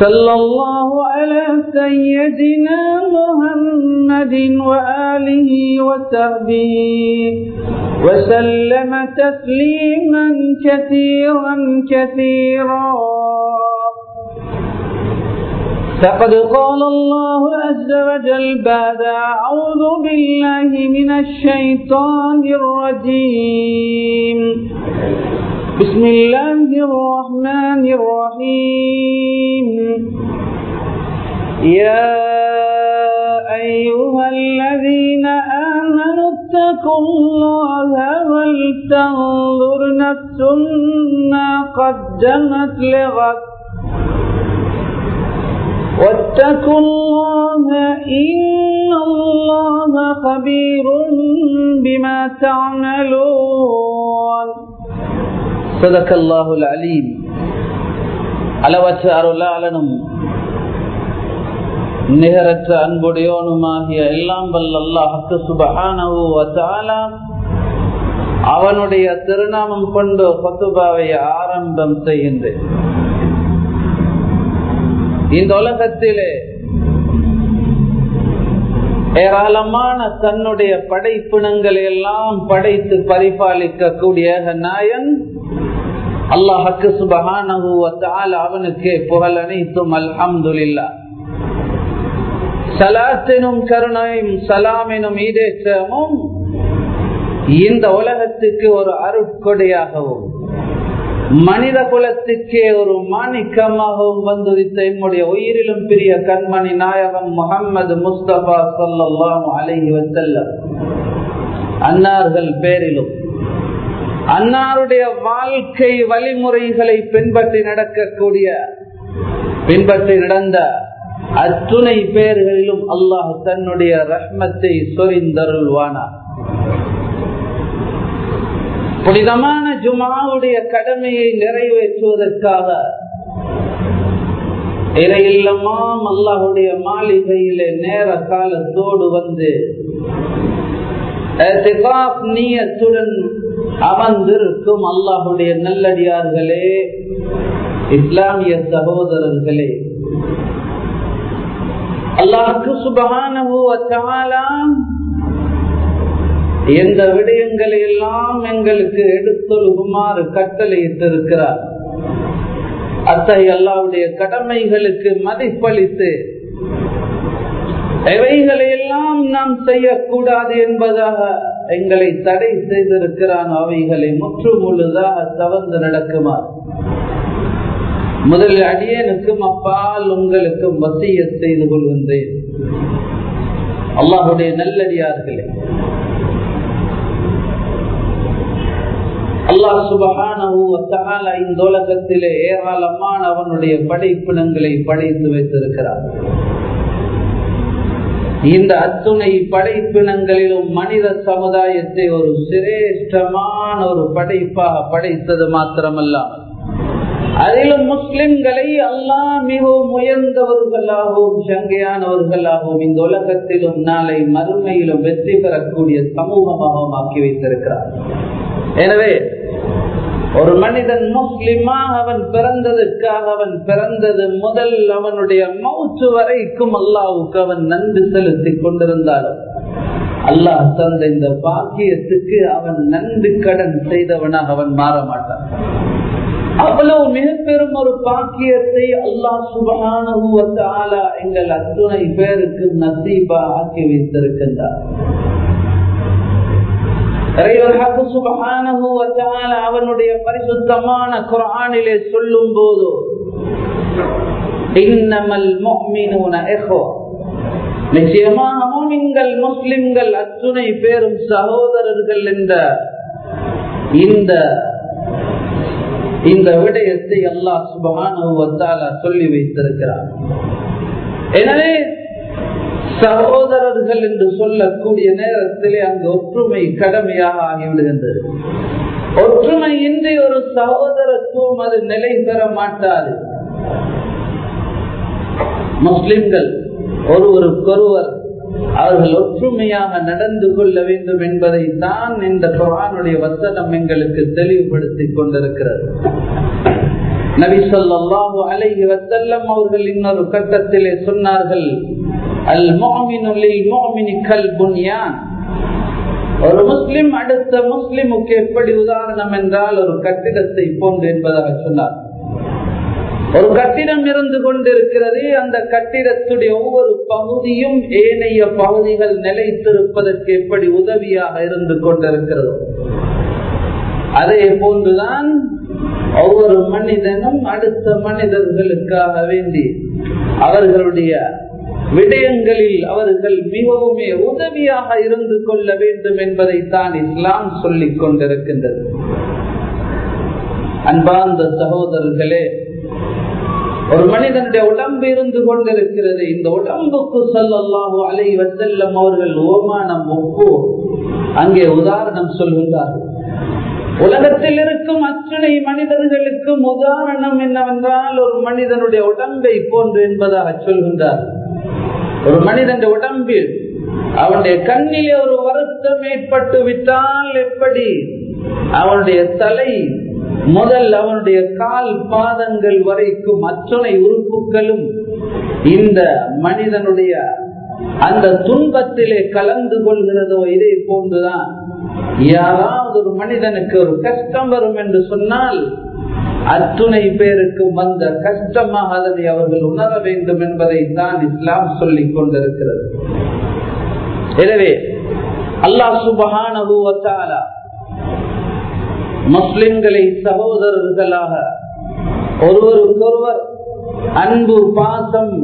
صلى الله على سيدنا محمد وآله وصحبه وسلم تسليما كثيرا كثيرا. فقد قال الله عز وجل بعد أعوذ بالله من الشيطان الرجيم. بسم الله الرحمن الرحيم. يا أيها الذين آمنوا اتقوا الله ولتنظر نفس ما قدمت لغد. واتقوا الله إن الله خبير بما تعملون. அலீம் அளவற்ற அருளாளனும் நிகரற்ற அன்புடையோனுமாகிய எல்லாம் அவனுடைய திருநாமம் கொண்டு பத்துபாவை ஆரம்பம் செய்கின்றேன் இந்த உலகத்திலே ஏராளமான தன்னுடைய படைப்பினங்களை எல்லாம் படைத்து பரிபாலிக்கக்கூடிய நாயன் அல்லாஹக்கு சுபகான அவனுக்கு புகழ் அனைத்தும் அல்ஹம்துல்லா சலாத்தினும் கருணையும் சலாமினும் ஈடேற்றமும் இந்த உலகத்துக்கு ஒரு அருட்கொடையாகவும் மனித குலத்துக்கே ஒரு மாணிக்கமாகவும் வந்துவித்த என்னுடைய உயிரிலும் பெரிய கண்மணி நாயகம் முகமது முஸ்தபா சொல்லாம் அலஹி வசல்லம் அன்னார்கள் பேரிலும் அன்னாருடைய வாழ்க்கை வழிமுறைகளை பின்பற்றி நடக்கக்கூடிய பின்பற்றி நடந்த அத்துணை பேர்களிலும் அல்லாஹ் தன்னுடைய ரஷ்மத்தை சொரிந்தருள்வானார். புனிதமான ஜுமாவுடைய கடமையை நிறைவேற்றுவதற்காக இறையில்லமாம் அல்லாஹுடைய மாளிகையிலே நேர காலத்தோடு வந்து நீயத்துடன் அமர்ந்திருக்கும் அல்லாஹுடைய நல்லடியார்களே இஸ்லாமிய சகோதரர்களே. அல்லாஹுக்கு சுபகான எந்த விடயங்களை எல்லாம் எங்களுக்கு எடுத்தொழுகுமாறு கட்டளையிட்டிருக்கிறார். அத்தகைய அல்லாவுடைய கடமைகளுக்கு மதிப்பளித்து எவைகளை எல்லாம் நாம் செய்யக்கூடாது என்பதாக எங்களை தடை செய்திருக்கிறான் அவைகளை முற்று முழுதாக தவறு நடக்குமாறு முதலில் அடியனுக்கும் அப்பால் உங்களுக்கும் வசிய செய்து கொள்கின்றேன். அல்லாஹுடைய நல்லடியார்களே. அல்லாஹ் சுபகான இந்த உலகத்திலே ஏராளமான அவனுடைய படைப்பினங்களை படைத்து வைத்திருக்கிறார். இந்த அத்துணை படைப்பினங்களிலும் மனித சமுதாயத்தை ஒரு சிரேஷ்டமான ஒரு படைப்பாக படைத்தது மாத்திரமல்லாமல் அதிலும் முஸ்லிம்களை அல்லா மிகவும் உயர்ந்தவர்களாகவும் சங்கையானவர்களாகவும் இந்த உலகத்திலும் நாளை மறுமையிலும் வெற்றி பெறக்கூடிய சமூகமாகவும் ஆக்கி வைத்திருக்கிறார். எனவே ஒரு மனிதன் முஸ்லிமா அவன் பிறந்ததுக்காக அவன் பிறந்தது முதல் அவனுடைய மௌச்சு வரைக்கும் அல்லாவுக்கு அவன் நன்றி செலுத்திக் கொண்டிருந்தாலும் அல்லாஹ் தந்த இந்த பாக்கியத்துக்கு அவன் நன்றி கடன் செய்தவனாக அவன் மாற மாட்டான். அவ்வளவு மிக பெரும் ஒரு பாக்கியத்தை அல்லாஹ் சுபகான எங்கள் அத்துணை பேருக்கு நசீபா ஆக்கி வைத்திருக்கின்றார். அவனுடைய பரிசுத்தமான குரானிலே சொல்லும் போது நிச்சயமாக மோமின்கள் முஸ்லிம்கள் அத்துணை பேரும் சகோதரர்கள் என்ற இந்த இந்த விடயத்தை அல்லாஹ் சுபமான சொல்லி வைத்திருக்கிறார் எனவே சகோதரர்கள் என்று சொல்லக்கூடிய நேரத்திலே அங்கு ஒற்றுமை கடமையாக ஆகிவிடுகின்றது ஒற்றுமை இன்றி ஒரு சகோதரத்துவம் அது நிலை பெற மாட்டாது. முஸ்லிம்கள் ஒருவருக்கொருவர் அவர்கள் ஒற்றுமையாக நடந்து கொள்ள வேண்டும் என்பதை தான் இந்த குரானுடைய வசனம் எங்களுக்கு தெளிவுபடுத்திக் கொண்டிருக்கிறது. நபி சொல்லாஹு அலை வசல்லம் அவர்கள் இன்னொரு கட்டத்திலே சொன்னார்கள் அல் மோமினிக்கல் ஒரு முஸ்லிம் அடுத்த முஸ்லிமுக்கு எப்படி உதாரணம் என்றால் ஒரு கட்டிடத்தை போன்று என்பதாக சொன்னார். ஒரு கட்டிடம் இருந்து கொண்டிருக்கிறது. அந்த கட்டிடத்துடைய ஒவ்வொரு பகுதியும் ஏனைய பகுதிகள் நிலைத்திருப்பதற்கு எப்படி உதவியாக இருந்து கொண்டிருக்கிறது. அதே போன்றுதான் ஒவ்வொரு மனிதனும் அடுத்த மனிதர்களுக்காக வேண்டி அவர்களுடைய விடயங்களில் அவர்கள் மிகவுமே உதவியாக இருந்து கொள்ள வேண்டும் என்பதை தான் இஸ்லாம் சொல்லிக் கொண்டிருக்கின்றது. அன்பார்ந்த சகோதரர்களே ஒரு மனிதனுடைய உடம்பு இருந்து கொண்டிருக்கிறது. இந்த உடம்புக்கு சொல்லல்லாஹு அலை வசல்லம் அவர்கள் ஓமானம் ஒப்பு அங்கே உதாரணம் சொல்கின்றார்கள். உலகத்தில் இருக்கும் அத்தனை மனிதர்களுக்கும் உதாரணம் என்னவென்றால் ஒரு மனிதனுடைய உடம்பை போன்று என்பதாக சொல்கின்றார்கள். ஒரு மனிதன் உடம்பில் அவனுடைய கண்ணிலே ஒரு வருத்தம் ஏற்பட்டு விட்டால் எப்படி? அவனுடைய தலை முதல் அவனுடைய கால் பாதங்கள் வரைக்கும் அத்தனை உறுப்புகளும் இந்த மனிதனுடைய அந்த துன்பத்திலே கலந்து கொள்கிறதோ இதே போன்றுதான். யாராவது ஒரு மனிதனுக்கு ஒரு கஷ்டம் வரும் என்று சொன்னால் அத்துணை பேருக்கு வந்த கஷ்டமாக அதனை அவர்கள் உணர வேண்டும் என்பதை தான் இஸ்லாம் சொல்லிக் கொண்டிருக்கிறது. எனவே அல்லாஹ் சுபகான முஸ்லிம்களை சகோதரர்களாக ஒருவருக்கொருவர் அன்பு பாசம்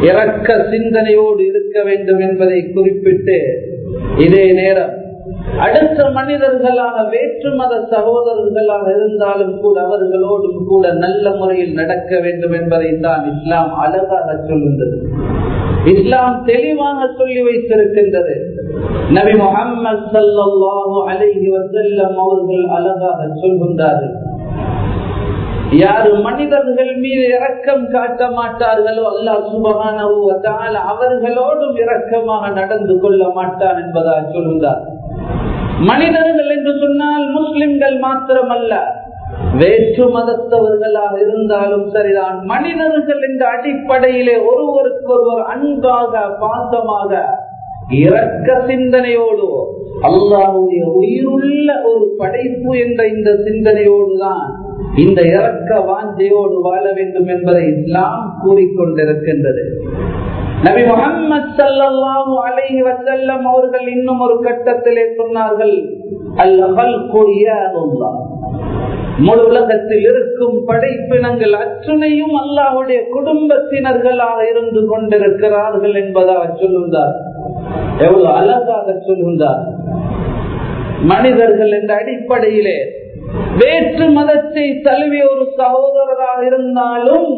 இறக்க சிந்தனையோடு இருக்க வேண்டும் என்பதை குறிப்பிட்டு இதே நேரம் அடுத்த மனிதர்களாக வேற்று மத சகோதரர்களாக இருந்தாலும் கூட அவர்களோடும் கூட நல்ல முறையில் நடக்க வேண்டும் என்பதை தான் இஸ்லாம் அழகாக சொல்கின்றது இஸ்லாம் தெளிவாக சொல்லி வைத்திருக்கின்றது. நபி முகமது சல்லாஹூ அலைஹி வசல்லம் அவர்கள் அழகாக சொல்கின்றார்கள். யாரு மனிதர்கள் மீது இரக்கம் காட்ட மாட்டார்களோ அல்லா சுபகான அவர்களோடும் இரக்கமாக நடந்து கொள்ள மாட்டான் என்பதாக சொல்கின்றார் மனிதர்கள் என்று சொன்னால் முஸ்லிம்கள் மாத்திரமல்ல. வேற்று மதத்தவர்களாக இருந்தாலும் சரிதான். மனிதர்கள் என்ற அடிப்படையிலே ஒருவருக்கொருவர் அன்பாக பாசமாக இரக்க சிந்தனையோடு அல்லாவுடைய உயிருள்ள ஒரு படைப்பு என்ற இந்த சிந்தனையோடு தான் இந்த இறக்க வாஞ்சையோடு வாழ வேண்டும் என்பதை இஸ்லாம் கூறிக்கொண்டிருக்கின்றது. நபி முகமது சல்லாஹூ அலைஹி வசல்லம் அவர்கள் இன்னும் ஒரு கட்டத்திலே சொன்னார்கள் அல்லல் முழு உலகத்தில் இருக்கும் படைப்பினங்கள் அத்துணையும் அல்லாஹுடைய குடும்பத்தினர்களாக இருந்து கொண்டிருக்கிறார்கள் என்பதாக சொல்லுந்தார் எவ்வளவு அழகாக சொல்லுந்தார் மனிதர்கள் என்ற அடிப்படையிலே வேற்று மதத்தை தழுவிய ஒரு சகோதரராக இருந்தாலும்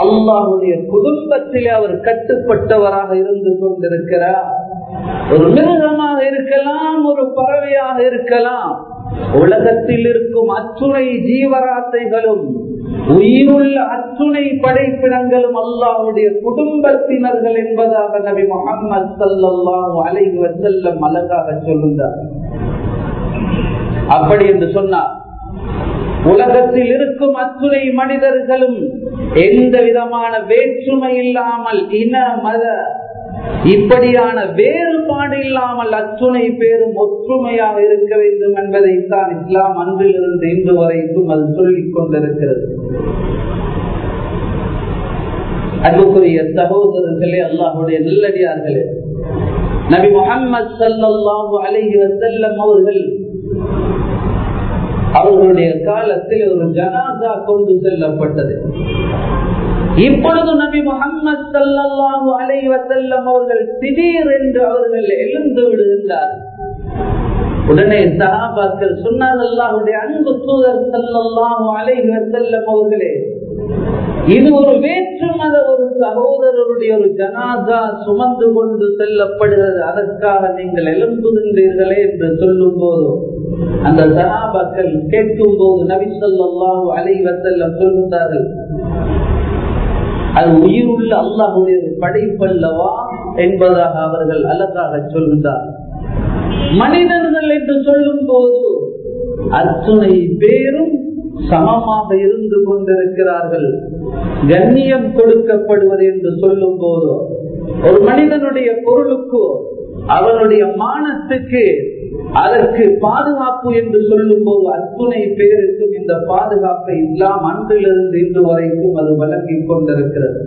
அல்லாஹுடைய குடும்பத்திலே அவர் கட்டுப்பட்டவராக இருந்து கொண்டிருக்கிறார். ஒரு மிருகமாக இருக்கலாம் ஒரு பறவையாக இருக்கலாம். உலகத்தில் இருக்கும் அச்சுனை ஜீவராசைகளும் உயிருள்ள அச்சுனை படைப்பிடங்களும் அல்லாவுடைய குடும்பத்தினர்கள் என்பதாக நபி முகமது சல்லாஹூ அலைஹி வசல்லம் அழகாக சொல்லுந்தார் அப்படி என்று சொன்னார் உலகத்தில் இருக்கும் அத்துணை மனிதர்களும் எந்த விதமான வேற்றுமை இல்லாமல் இன மத இப்படியான வேறுபாடு இல்லாமல் அத்துணை பேரும் ஒற்றுமையாக இருக்க வேண்டும் என்பதைத்தான் இஸ்லாம் அன்றிலிருந்து இன்று வரைக்கும் அது சொல்லிக் கொண்டிருக்கிறது. அன்புக்குரிய சகோதரர்களே அல்லாஹுடைய நல்லடியார்களே நபி முகமது சல்லாஹூ அலஹி வசல்லம் அவர்கள் அவர்களுடைய காலத்தில் ஒரு ஜனாதா கொண்டு செல்லப்பட்டது. இப்பொழுது நபி முகமது சல்லாஹூ அவர்கள் திடீர் என்று அவர்கள் எழுந்து விடுகின்றார் உடனே சகாபாக்கள் சொன்னார் அல்லாஹுடைய அன்பு தூதர் சல்லாஹூ அலஹி வசல்லம் அவர்களே இது ஒரு வேற்று மத ஒரு சகோதரருடைய ஒரு ஜனாதா சுமந்து கொண்டு செல்லப்படுகிறது. அதற்காக நீங்கள் எழும்புகின்றீர்களே என்று சொல்லும் போது அந்த சகாபாக்கள் கேட்கும் போது நபி சொல்லாஹு அலைவசல்லம் சொல்கிறார்கள் அது உயிருள்ள அல்லாஹுடைய படைப்பல்லவா? என்பதாக அவர்கள் அழகாக சொல்கிறார்கள் மனிதர்கள் என்று சொல்லும் போது அத்துணை பேரும் சமமாக இருந்து கொண்டிருக்கிறார்கள். கண்ணியம் கொடுக்கப்படுவது என்று சொல்லும் போது ஒரு மனிதனுடைய பொருளுக்கோ அவனுடைய மானத்துக்கு அதற்கு பாதுகாப்பு என்று சொல்லும் போது அத்துணை பேருக்கும் இந்த பாதுகாப்பை இஸ்லாம் அன்றிலிருந்து இன்று வரைக்கும் அது வழங்கிக் கொண்டிருக்கிறது.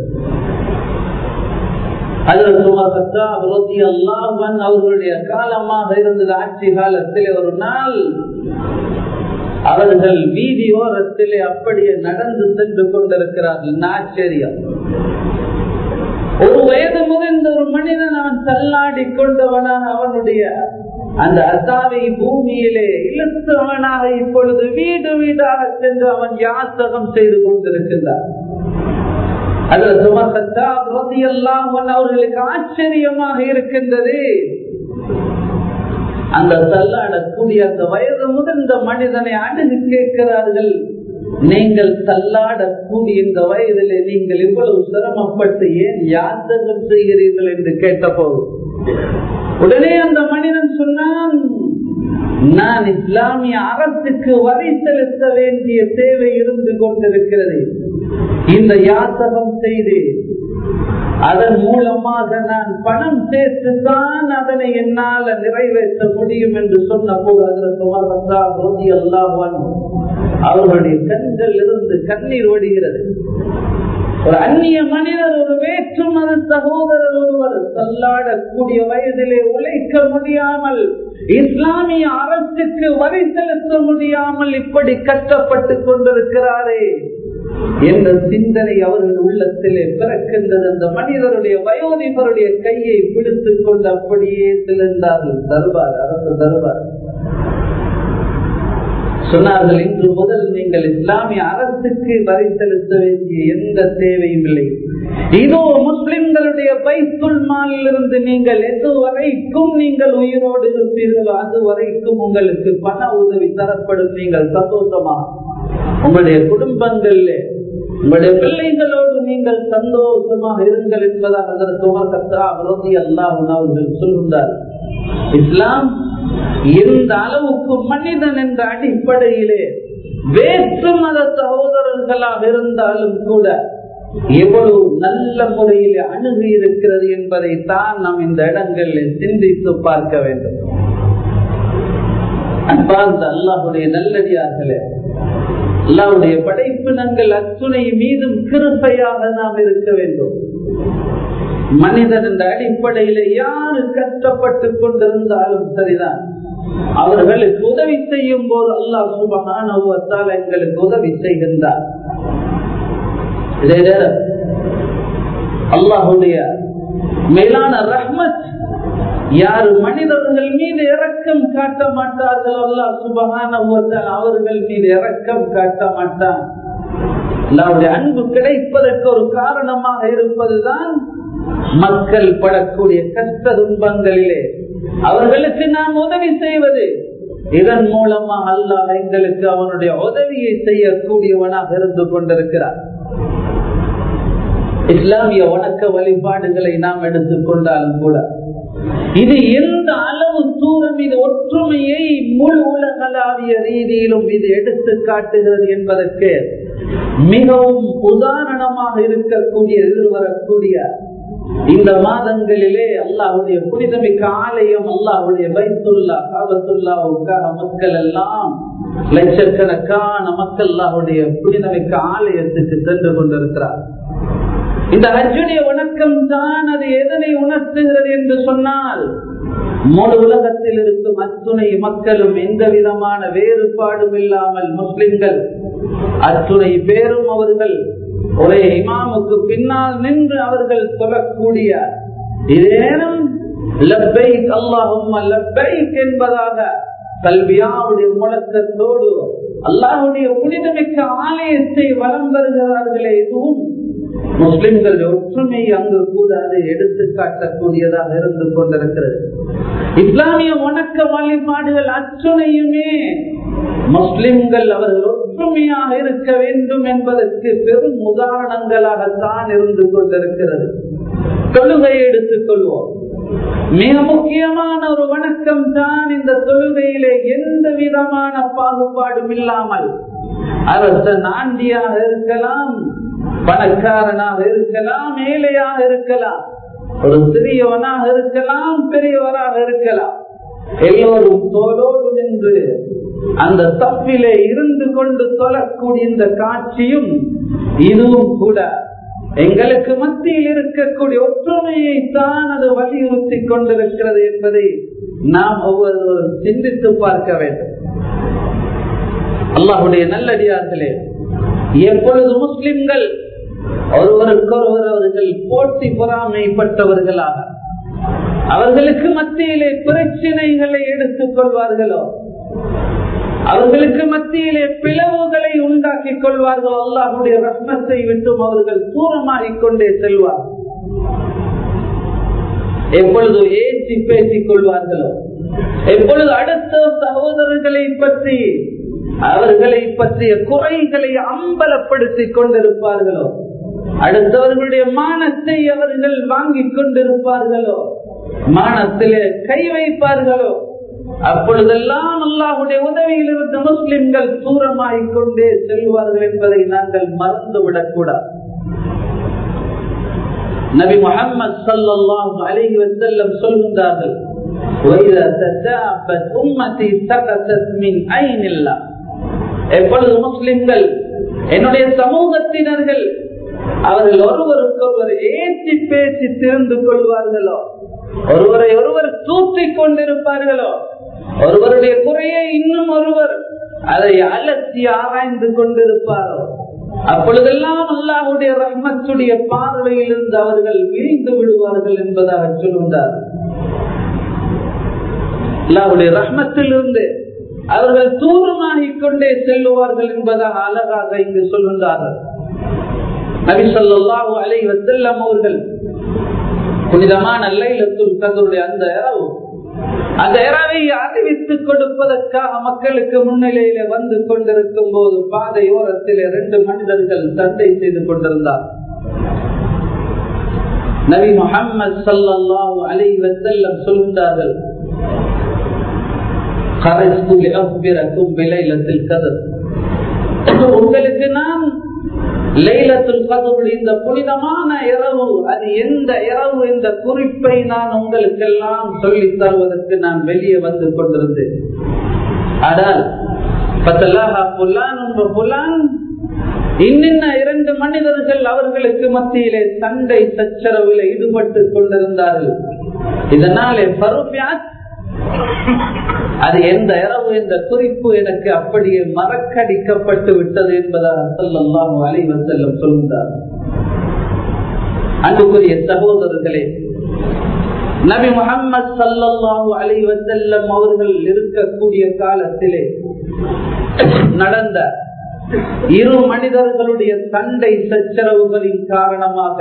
அவர்களுடைய காலமாக இருந்தது ஆட்சி காலத்தில் ஒரு நாள். அவர்கள் வீதி ஓரத்திலே அப்படியே நடந்து சென்று கொண்டிருக்கிறார்கள். ஆச்சரியம் ஒரு வயது முதிர்ந்த ஒரு மனிதன் அவன் தள்ளாடி கொண்டவனான அவனுடைய அந்த அசாவை பூமியிலே இழுத்தவனாக இப்பொழுது வீடு வீடாக சென்று அவன் யாசகம் செய்து கொண்டிருக்கிறான் அவர்களுக்கு ஆச்சரியமாக இருக்கின்றது. அந்த தள்ளாடக்கூடிய அந்த வயது முதிர்ந்த மனிதனை அணுகு கேட்கிறார்கள். நீங்கள் தள்ளாடக்கூடிய இந்த வயதிலே நீங்கள் இவ்வளவு சிரமப்பட்டு ஏன் யாத்தகம் செய்கிறீர்கள் என்று கேட்டபோது. உடனே அந்த மனிதன் சொன்னான் நான் இஸ்லாமிய அரசுக்கு வரி செலுத்த வேண்டிய தேவை இருந்து கொண்டிருக்கிறது. இந்த யாசகம் செய்து அதன் மூலமாக நான் பணம் சேர்த்துதான் அதனை என்னால் நிறைவேற்ற முடியும் என்று சொன்ன போது அதற்கு அல்லாஹ் அவர்களுடைய கண்கள் இருந்து கண்ணீர் ஓடுகிறது ஒரு அந்நிய மனிதர் ஒரு வேற்று மத சகோதரர் ஒருவர் தள்ளாடக்கூடிய வயதிலே உழைக்க முடியாமல் இஸ்லாமிய அரசுக்கு வரி செலுத்த முடியாமல் இப்படி கஷ்டப்பட்டு கொண்டிருக்கிறாரே. என்ற சிந்தனை அவர்கள் உள்ளத்திலே பிறக்கின்றது. அந்த மனிதருடைய வயோதிபருடைய கையை பிடித்துக் கொண்டு அப்படியே சிலந்தார்கள் தருவார் அரசு தருவார். சொன்னார்கள் இன்று முதல் நீங்கள் இஸ்லாமிய அரசுக்கு வரி செலுத்த வேண்டிய எந்த தேவையும் இல்லை. இதோ முஸ்லிம்களுடைய பைத்துல் மாலிலிருந்து நீங்கள் எது வரைக்கும் நீங்கள் உயிரோடு இருப்பீர்களோ அது வரைக்கும் உங்களுக்கு பண உதவி தரப்படும். நீங்கள் சந்தோஷமா? உங்களுடைய குடும்பங்கள்ல உங்களுடைய பிள்ளைகளோடு நீங்கள் சந்தோஷமாக இருங்கள் என்பதாக அதற்கு அல்லாஹ் அவர்கள் சொல்கின்றார் இஸ்லாம் எந்த அளவுக்கு மனிதன் என்ற அடிப்படையிலே வேற்று மத சகோதரர்களாக இருந்தாலும் கூட எவ்வளவு நல்ல முறையில் அணுகி இருக்கிறது என்பதை தான் நாம் இந்த இடங்களில் சிந்தித்து பார்க்க வேண்டும். அன்பார்ந்த அல்லாஹுடைய நல்லடியார்களே அல்லாவுடைய படைப்பினங்கள் அத்துணை மீதும் கிருப்பையாக நாம் இருக்க வேண்டும். மனிதன் என்ற அடிப்படையில யாரு கஷ்டப்பட்டு கொண்டிருந்தாலும் சரிதான். அவர்களுக்கு உதவி செய்யும் போது அல்லாஹ் சுபகான எங்களுக்கு உதவி செய்கின்றார். இதே நேரம் அல்லாஹுடைய மேலான ரஹ்மத் யார் மனிதர்கள் மீது இறக்கம் காட்ட மாட்டார்கள் அல்லா சுபகான அவர்கள் மீது இறக்கம் காட்ட மாட்டான். அல்லாவுடைய அன்பு கிடைப்பதற்கு ஒரு காரணமாக இருப்பதுதான் மக்கள் படக்கூடிய கஷ்ட துன்பங்களிலே. அவர்களுக்கு நாம் உதவி செய்வது. இதன் மூலமாக அல்லாஹ் எங்களுக்கு அவனுடைய உதவியை செய்யக்கூடியவனாக இருந்து கொண்டிருக்கிறார் இஸ்லாமிய வணக்க வழிபாடுகளை நாம் எடுத்துக்கொண்டாலும் கூட இது எந்த அளவு தூரம் இது ஒற்றுமையை முழு உலகளாவிய ரீதியிலும் இது எடுத்து காட்டுகிறது என்பதற்கு மிகவும் உதாரணமாக இருக்கக்கூடிய எதிர்வரக்கூடிய இந்த மாதங்களிலே அல்லாஹுடைய புனிதமிக்க ஆலயம் அல்லாஹுடைய வைத்துள்ளா காபத்துல்லாவுக்காக மக்கள் எல்லாம் லட்சக்கணக்கான மக்கள் அல்லாஹுடைய புனிதமிக்க ஆலயத்துக்கு சென்று கொண்டிருக்கிறார் இந்த அர்ஜுனிய வணக்கம் தான் அது எதனை உணர்த்துகிறது என்று சொன்னால் முழு உலகத்தில் இருக்கும் அத்துணை மக்களும் எந்த விதமான வேறுபாடும் இல்லாமல் முஸ்லிம்கள் அத்துணை பேரும் அவர்கள் ஒரே இமாமுக்கு பின்னால் நின்று அவர்கள் சொல்லக்கூடிய இதேனும் லப்பைக் அல்லாஹும் லப்பைக் என்பதாக கல்வியாவுடைய முழக்கத்தோடு அல்லாஹுடைய புனிதமிக்க ஆலயத்தை வலம் வருகிறார்களே இதுவும் முஸ்லிம்கள் ஒற்றுமை அங்கு கூட அதை எடுத்து காட்டக்கூடியதாக இருந்து கொண்டிருக்கிறது. இஸ்லாமிய வணக்க வழிபாடுகள் அத்துணையுமே முஸ்லிம்கள் அவர்கள் ஒற்றுமையாக இருக்க வேண்டும் என்பதற்கு பெரும் உதாரணங்களாகத்தான் இருந்து கொண்டிருக்கிறது. தொழுகையை எடுத்துக் கொள்வோம். மிக முக்கியமான ஒரு வணக்கம் தான் இந்த தொழுகையிலே எந்த விதமான பாகுபாடும் இல்லாமல் அரச நாண்டியாக இருக்கலாம் பணக்காரனாக இருக்கலாம் மேலையாக இருக்கலாம். ஒரு சிறியவனாக இருக்கலாம் பெரியவராக இருக்கலாம். எல்லோரும் தோலோடு நின்று அந்த தப்பிலே இருந்து கொண்டு தொழக்கூடிய இந்த காட்சியும் இதுவும் கூட எங்களுக்கு மத்தியில் இருக்கக்கூடிய ஒற்றுமையை தான் அது வலியுறுத்தி கொண்டிருக்கிறது என்பதை நாம் ஒவ்வொருவரும் சிந்தித்து பார்க்க வேண்டும். அல்லாஹுடைய நல்லடியார்களே எப்பொழுது முஸ்லிம்கள் ஒருவருக்கொருவர் அவர்கள் போட்டி பொறாமைப்பட்டவர்களாக. அவர்களுக்கு மத்தியிலே பிரச்சனைகளை எடுத்துக் கொள்வார்களோ? அவர்களுக்கு மத்தியிலே பிளவுகளை உண்டாக்கிக் கொள்வார்களோ? அல்லாஹுடைய ரத்னத்தை விட்டும் அவர்கள் தூரமாகிக் கொண்டே செல்வார். எப்பொழுது ஏற்றி பேசிக் கொள்வார்களோ? எப்பொழுது அடுத்த சகோதரர்களை பற்றி அவர்களை பற்றிய குறைகளை அம்பலப்படுத்திக் கொண்டிருப்பார்களோ? அடுத்தவர்களுடைய மானத்தை அவர்கள் வாங்கிக் கொண்டிருப்பார்களோ? மானத்திலே கை வைப்பார்களோ? அப்பொழுதெல்லாம் அல்லாஹுடைய உதவியில் இருந்த முஸ்லிம்கள் தூரமாகிக் கொண்டே செல்வார்கள் என்பதை நாங்கள் மறந்துவிடக் கூடாது. நபி முகமது சல்லாஹ் அலிஹி வசல்லம் சொல்கின்றார்கள் எப்பொழுது முஸ்லிம்கள் என்னுடைய சமூகத்தினர்கள் அவர்கள் ஒருவருக்கொருவர் ஏற்றி பேசி திறந்து கொள்வார்களோ? ஒருவரை ஒருவர் தூக்கிக் கொண்டிருப்பார்களோ? ஒருவருடைய குறையை இன்னும் ஒருவர் அதை அலசி ஆராய்ந்து கொண்டிருப்பாரோ? அப்பொழுதெல்லாம் அல்லாஹுடைய ரஹ்மத்துடைய பார்வையில் இருந்து அவர்கள் விரிந்து விடுவார்கள் என்பதாக சொல்லுகிறார். அல்லாஹுடைய ரஹ்மத்தில் இருந்து அவர்கள் தூரமாகிக் கொண்டே செல்லுவார்கள் என்பதாக அழகாக இங்கு சொல்லுகிறார்கள். நபி சொல்லாஹு அலை வசல்லம் அவர்கள் புனிதமான லைலத்துல் கதருடைய அந்த இரவு அந்த இரவை அறிவித்துக் கொடுப்பதற்காக மக்களுக்கு முன்னிலையில வந்து கொண்டிருக்கும் போது பாதை ஓரத்தில் இரண்டு மனிதர்கள் சண்டை செய்து கொண்டிருந்தார். நபி முகமது சல்லாஹூ அலை வசல்லம் சொல்கின்றார்கள் உங்களுக்கு நான் லைலத்துல் கதவுடைய இந்த புனிதமான இரவு அது எந்த இரவு இந்த குறிப்பை நான் உங்களுக்கெல்லாம் சொல்லி தருவதற்கு நான் வெளியே வந்து கொண்டிருந்தேன். ஆனால் இன்னின்ன இரண்டு மனிதர்கள் அவர்களுக்கு மத்தியிலே சண்டை சச்சரவில் ஈடுபட்டு கொண்டிருந்தார்கள். இதனாலே பருப்பியாத் அது எந்த இரவு இந்த குறிப்பு எனக்கு அப்படியே மறக்கடிக்கப்பட்டு விட்டது என்பதாக சொல்லலாம் அலைவ செல்லம் சொல்கிறார். அன்புக்குரிய சகோதரர்களே நபி முகமது சல்லாஹூ அலைவ செல்லம் அவர்கள் இருக்கக்கூடிய காலத்திலே நடந்த இரு மனிதர்களுடைய சண்டை சச்சரவுகளின் காரணமாக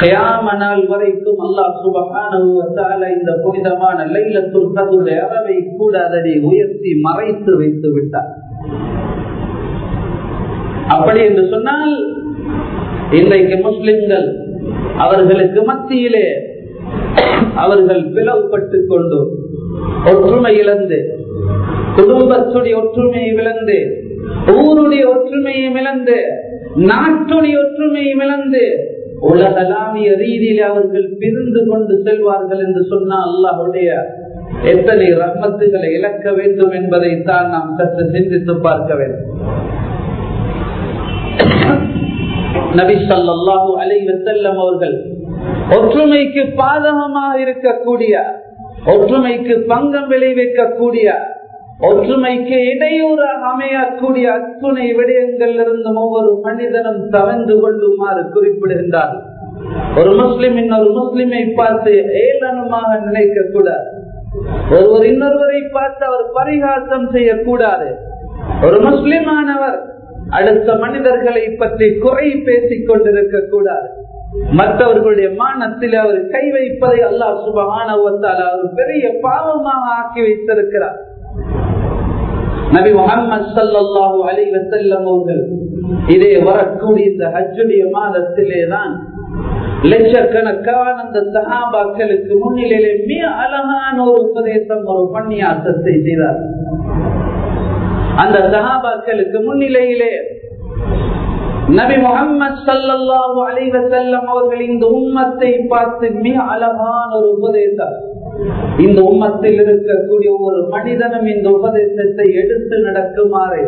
கயாம நாள் வரைக்கும் அல்லாஹ் சுபகான இந்த புனிதமான லைலத்துல் கதுடைய அளவை கூட அதனை உயர்த்தி மறைத்து வைத்து விட்டார். அப்படி என்று சொன்னால் இன்றைக்கு முஸ்லிம்கள் அவர்களுக்கு மத்தியிலே அவர்கள் பிளவுபட்டுக் கொண்டு ஒற்றுமை இழந்து குடும்பத்துடைய ஒற்றுமையை இழந்து ஊருடைய ஒற்றுமையை இழந்து நாட்டுடைய ஒற்றுமையை இழந்து உலகளாவிய ரீதியில் அவர்கள் பிரிந்து கொண்டு செல்வார்கள் என்று சொன்னால் அல்லாஹுடைய எத்தனை ரத்மத்துகளை இழக்க வேண்டும் என்பதை தான் நாம் சற்று சிந்தித்து பார்க்க வேண்டும். நபி சொல்லாஹு அலை செல்லம் அவர்கள் ஒற்றுமைக்கு பாதகமாக இருக்கக்கூடிய ஒற்றுமைக்கு பங்கம் விளைவிக்கக்கூடிய ஒற்றுமைக்கு இடையூறாக அமையக்கூடிய அத்துணை விடயங்கள் இருந்தும் ஒவ்வொரு மனிதனும் தவந்து கொள்ளுமாறு குறிப்பிடுகின்றார். ஒரு முஸ்லிம் இன்னொரு முஸ்லிமை பார்த்து ஏளனமாக நினைக்க கூடாது ஒருவர் இன்னொருவரை பார்த்து அவர் பரிகாசம் செய்யக்கூடாது. ஒரு முஸ்லிமானவர் அடுத்த மனிதர்களை பற்றி குறை பேசிக் கொண்டிருக்க கூடாது மற்றவர்களுடைய மானத்தில் அவர் கை வைப்பதை அல்லா சுபமான ஒரு பெரிய பாவமாக ஆக்கி வைத்திருக்கிறார். நபி முகமது சல்லாஹூ அலி வசல்லம் அவர்கள் இதே வரக்கூடிய இந்த ஹஜ்ஜுடைய மாதத்திலே தான் லட்சக்கணக்கான அந்த சகாபாக்களுக்கு முன்னிலையிலே மிக அழகான ஒரு உபதேசம் ஒரு பன்னியாசத்தை செய்தார். அந்த சகாபாக்களுக்கு முன்னிலையிலே நபி முகமது சல்லாஹூ அலி செல்லம் அவர்கள் இந்த உம்மத்தை பார்த்து மிக அழகான ஒரு உபதேசம். இந்த உம்மத்தில் இருக்கக்கூடிய ஒரு மனிதனும் இந்த உபதேசத்தை எடுத்து நடக்குமாறு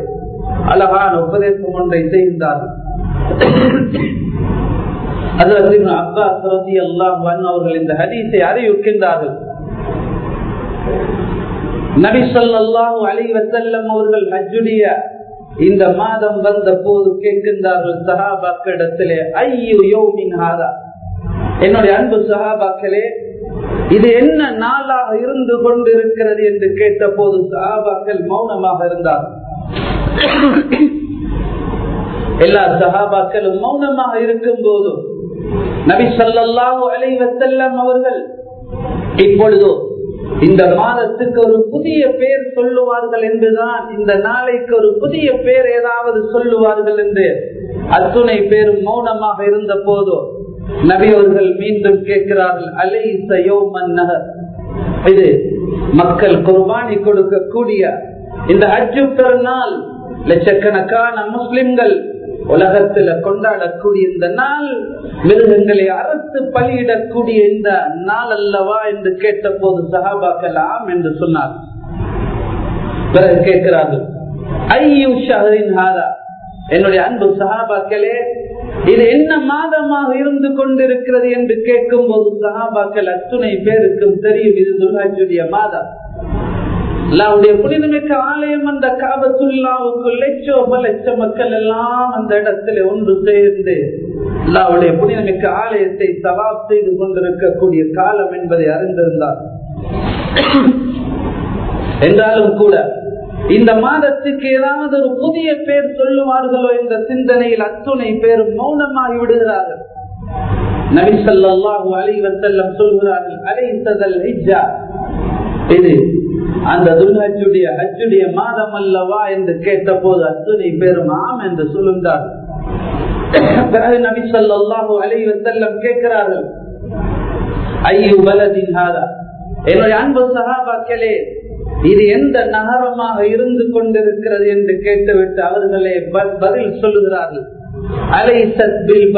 அழகான உபதேசம் ஒன்றை செய்தார். அவர்கள் இந்த ஹதீஸை அறிவிக்கின்றார்கள். அலி வசல்லம் அவர்கள் ஹஜ்ஜுடைய இந்த மாதம் வந்த போது கேட்கின்றார்கள் சஹாபாக்கிடத்திலே ஐயோ யோமின் ஹாதா? என்னுடைய அன்பு சஹாபாக்களே இது என்ன நாளாக இருந்து கொண்டிருக்கிறது என்று கேட்ட போது சஹாபாக்கள் மௌனமாக இருந்தார் எல்லா சஹாபாக்களும் மௌனமாக இருக்கும் போதும் நபி சொல்லாஹு அலை செல்லம் அவர்கள் இப்பொழுதோ இந்த மாதத்துக்கு ஒரு புதிய பேர் சொல்லுவார்கள் என்றுதான் இந்த நாளைக்கு ஒரு புதிய பேர் ஏதாவது சொல்லுவார்கள் என்று அத்துணை பேரும் மௌனமாக இருந்த போதோ நபி அவர்கள் மீண்டும் கேட்கிறார்கள் அலை சயோமன் நகர் இது மக்கள் குர்பானி கொடுக்கக்கூடிய இந்த அஜு பெருநாள். லட்சக்கணக்கான முஸ்லிம்கள் உலகத்துல கொண்டாடக்கூடிய இந்த நாள் மிருகங்களை அறுத்து பலியிடக்கூடிய இந்த நாள் அல்லவா என்று கேட்ட போது சகாபாக்கலாம் என்று சொன்னார் பிறகு கேட்கிறார்கள் ஐயு ஷஹரின் ஹாரா என்னுடைய அன்பு சகாபாக்களே இது என்ன மாதமாக இருந்து கொண்டிருக்கிறது என்று கேட்கும் போது சகாபாக்கள் அத்துணை பேருக்கும் தெரியும் இது துர்காட்சியுடைய மாதம். அல்லாவுடைய புனிதமிக்க ஆலயம் அந்த காபத்துல்லாவுக்கு லட்சம் லட்ச மக்கள் எல்லாம் அந்த இடத்துல ஒன்று சேர்ந்து அல்லாவுடைய புனிதமிக்க ஆலயத்தை சவாப் செய்து கொண்டிருக்கக்கூடிய காலம் என்பதை அறிந்திருந்தார். என்றாலும் கூட இந்த மாதத்துக்கு ஏதாவது ஒரு புதிய பேர் சொல்லுவார்களோ என்ற சிந்தனையில் அத்துணை பேரும் மௌனமாகி விடுகிறார்கள். நபி சொல்லாஹு அலைவசல்லம் சொல்கிறார்கள் அலைத்ததல் ஹிஜ்ஜா? இது அந்த துல்ஹஜுடைய ஹஜ்ஜுடைய மாதம் அல்லவா என்று கேட்ட போது அத்துணை பேரும் ஆம் என்று சொல்லுகிறார். பிறகு நபி சொல்லாஹு அலைவ செல்லம் கேட்கிறார்கள் ஐயோ பலதின் ஹாதா? என்னுடைய அன்பு சகாபாக்களே இது எந்த நகரமாக இருந்து கொண்டிருக்கிறது என்று கேட்டுவிட்டு அவர்களே பதில் சொல்லுகிறார்கள். அலை சத்பில்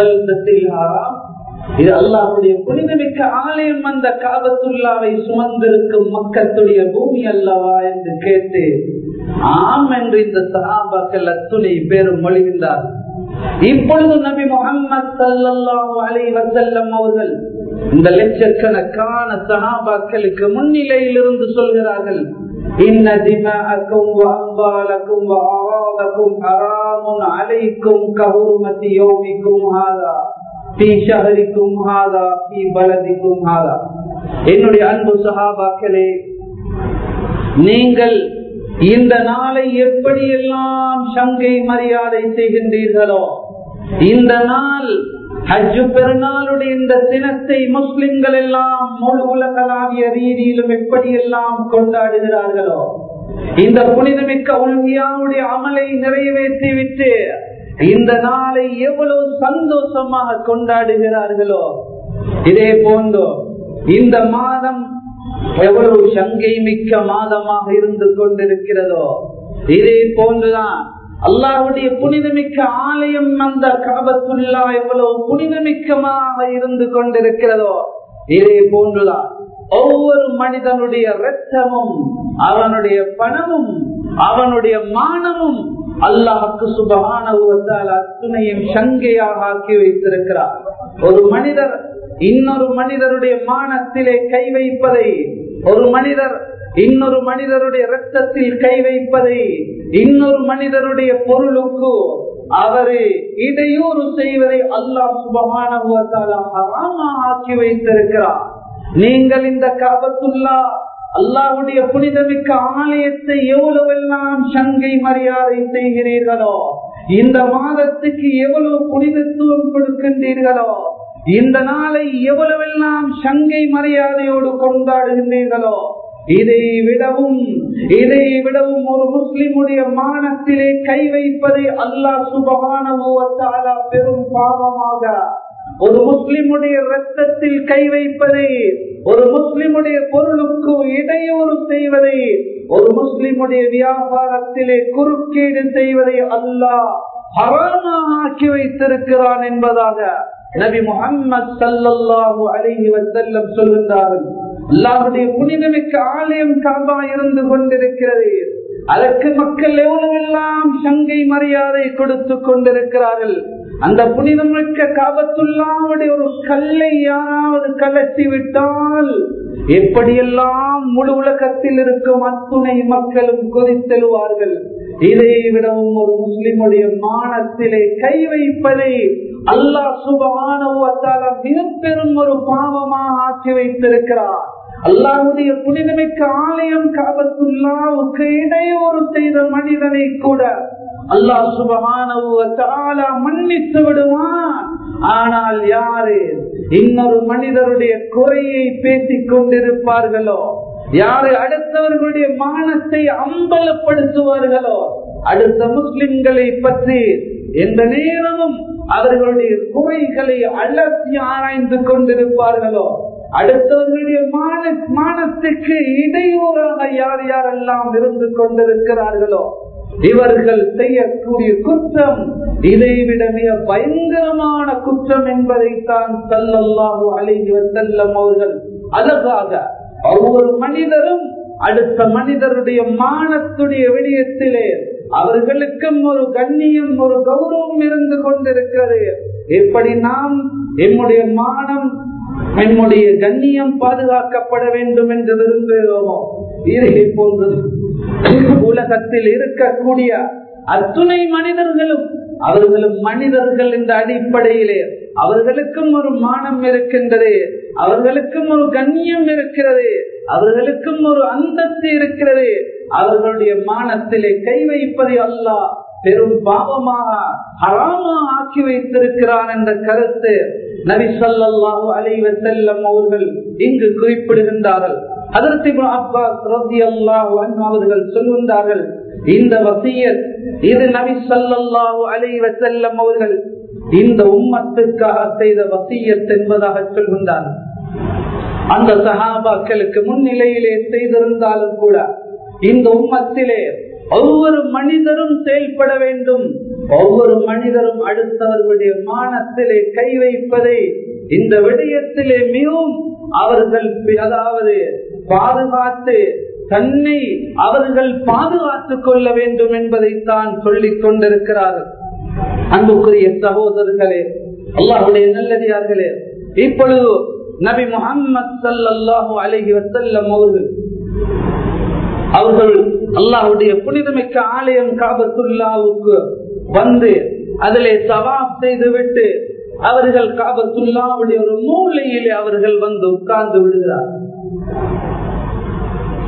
இது அல்லாவுடைய புனிதமிக்க ஆலயம் அந்த காபத்துல்லாவை சுமந்திருக்கும் மக்களுடைய பூமி அல்லவா என்று கேட்டு ஆம் என்று இந்த சகாபாக்கள் அத்துணை பேரும் மொழிகின்றார் இப்பொழுது நபி முகமது அலி அலை வசல்லம் அவர்கள் இந்த லட்சக்கணக்கான சகாபாக்களுக்கு முன்னிலையில் இருந்து சொல்கிறார்கள் إن دماءكم وأموالكم وأعراضكم حرام عليكم كهرمة يومكم هذا في شهركم هذا في بلدكم هذا என்னுடைய அன்பு சகாபாக்களே நீங்கள் இந்த நாளை எப்படியெல்லாம் சங்கை மரியாதை செய்கின்றீர்களோ இந்த நாள் ஹஜ்ஜு பெருநாளுடைய இந்த தினத்தை முஸ்லிம்கள் எல்லாம் முழு உலகளாவிய ரீதியிலும் எப்படியெல்லாம் கொண்டாடுகிறார்களோ இந்த புனிதமிக்க உள்வியாவுடைய அமலை நிறைவேற்றி விட்டு இந்த நாளை எவ்வளவு சந்தோஷமாக கொண்டாடுகிறார்களோ இதே போன்றோ இந்த மாதம் எவ்வளவு சங்கை மிக்க மாதமாக இருந்து கொண்டிருக்கிறதோ இதே போன்றுதான் அல்லாஹுடைய புனிதமிக்க ஆலயம் அந்த காபத்துல்லா எவ்வளவு புனிதமிக்கமாக இருந்து கொண்டிருக்கிறதோ இதே போன்றுதான் ஒவ்வொரு மனிதனுடைய ரத்தமும் அவனுடைய பணமும் அவனுடைய மானமும் அல்லாஹுக்கு சுபகான அத்துணையும் சங்கையாக ஆக்கி வைத்திருக்கிறார். ஒரு மனிதர் இன்னொரு மனிதருடைய மானத்திலே கை வைப்பதை ஒரு மனிதர் இன்னொரு மனிதருடைய ரத்தத்தில் கை வைப்பதை இன்னொரு மனிதருடைய பொருளுக்கு அவரு இடையூறு செய்வதை அல்லாஹ் சுபமான ஆக்கி வைத்திருக்கிறார். நீங்கள் இந்த காபத்துல்லா அல்லாவுடைய புனிதமிக்க ஆலயத்தை எவ்வளவெல்லாம் சங்கை மரியாதை செய்கிறீர்களோ இந்த மாதத்துக்கு எவ்வளவு புனிதத்துவம் கொடுக்கின்றீர்களோ இந்த நாளை எவ்வளவெல்லாம் சங்கை மரியாதையோடு கொண்டாடுகின்றீர்களோ இதை விடவும் இதை விடவும் ஒரு முஸ்லிமுடைய மானத்திலே கை வைப்பதை அல்லாஹ் சுபகான பெரும் பாவமாக. ஒரு முஸ்லிமுடைய ரத்தத்தில் கை வைப்பதை ஒரு முஸ்லிமுடைய பொருளுக்கு இடையூறு செய்வதை ஒரு முஸ்லிமுடைய வியாபாரத்திலே குறுக்கீடு செய்வதை அல்லாஹ் ஹராமாக ஆக்கி வைத்திருக்கிறான் என்பதாக நபி முகம்மது சல்லாஹூ அலஹி வசல்லம் சொல்கின்றார்கள். அல்லாவுடைய புனிதமிக்க ஆலயம் காபா இருந்து கொண்டிருக்கிறது. அதற்கு மக்கள் எவ்வளவெல்லாம் சங்கை மரியாதை கொடுத்து கொண்டிருக்கிறார்கள். அந்த புனிதமிக்க காபத்துள்ளாவுடைய ஒரு கல்லை யாராவது கலட்டி விட்டால் எப்படியெல்லாம் முழு உலகத்தில் இருக்கும் அத்துணை மக்களும் கொதித்தெழுவார்கள். இதை விடவும் ஒரு முஸ்லிமுடைய மானத்திலே கை வைப்பதை அல்லாஹ் சுபமான மிகப்பெரும் ஒரு பாவமாக ஆக்கி வைத்திருக்கிறார். அல்லாஹுடைய புனிதமிக்க ஆலயம் காபத்துள்ளாவுக்கு இடையூறு செய்த மனிதனை கூட அல்லாஹ் சுபமான மன்னித்து விடுவான். ஆனால் யாரு? இன்னொரு மனிதருடைய குறையை பேசிக் கொண்டிருப்பார்களோ? யாரு அடுத்தவர்களுடைய மானத்தை அம்பலப்படுத்துவார்களோ? அடுத்த முஸ்லிம்களை பற்றி எந்த நேரமும் அவர்களுடைய குறைகளை அலசி ஆராய்ந்து கொண்டிருப்பார்களோ? அடுத்தவர்களுடைய மான மானத்துக்கு இடையூறாக யார் யாரெல்லாம் இருந்து கொண்டிருக்கிறார்களோ இவர்கள் செய்யக்கூடிய குற்றம் இதைவிட மிக பயங்கரமான குற்றம் என்பதைத்தான் சல்லல்லாஹு அலைஹி வஸல்லம் அவர்கள் அழகாக ஒவ்வொரு மனிதரும் அடுத்த மனிதருடைய மானத்துடைய விடயத்திலே அவர்களுக்கும் ஒரு கண்ணியம் ஒரு கௌரவம் இருந்து கொண்டிருக்கிறது. எப்படி நாம் எம்முடைய மானம் நம்முடைய கண்ணியம் பாதுகாக்கப்பட வேண்டும் என்று விரும்புகிறோமோ? இதை உலகத்தில் இருக்கக்கூடிய அத்துணை மனிதர்களும் அவர்களும் மனிதர்கள் என்ற அடிப்படையிலே அவர்களுக்கும் ஒரு மானம் இருக்கின்றது அவர்களுக்கும் ஒரு கண்ணியம் இருக்கிறது அவர்களுக்கும் ஒரு அந்தஸ்து இருக்கிறது. அவர்களுடைய மானத்திலே கை வைப்பதை அல்ல பெரும் பாவமாக ஹராமா ஆக்கி வைத்திருக்கிறான் என்ற கருத்து நபி சொல்லாஹு அலைவ செல்லம் அவர்கள் இங்கு குறிப்பிடுகின்றார்கள். அதற்கு அப்பாஸ் ரத்தி அல்லாஹு அவர்கள் சொல்லுகின்றார்கள் இந்த வசியத் இது நபி சொல்லல்லாஹு அலைவ செல்லம் அவர்கள் இந்த உம்மத்துக்காக செய்த வசியத் என்பதாக சொல்கின்றார்கள் அந்த சகாபாக்களுக்கு முன்னிலையிலே செய்திருந்தாலும் கூட இந்த உம்மத்திலே ஒவ்வொரு மனிதரும் செயல்பட வேண்டும். ஒவ்வொரு மனிதரும் அடுத்தவர்களுடைய மானத்திலே கை வைப்பதை இந்த விடயத்திலே மிகவும் அவர்கள் அதாவது பாதுகாத்து தன்னை அவர்கள் பாதுகாத்துக் கொள்ள வேண்டும் என்பதைத்தான் சொல்லிக் கொண்டிருக்கிறார்கள். அன்புக்குரிய சகோதரர்களே அல்லாஹுடைய நல்லதார்களே இப்பொழுது நபி முகம்மது சல்லாஹூ அலஹி வசல்லம் அவர்கள் அவர்கள் அல்லாஹுடைய புனிதமிக்க ஆலயம் காபத்துல்லாவுக்கு வந்து அதிலே சவாப் செய்து விட்டு அவர்கள் காபத்துல்லாவுடைய ஒரு மூலையிலே அவர்கள் வந்து உட்கார்ந்து விடுகிறார்.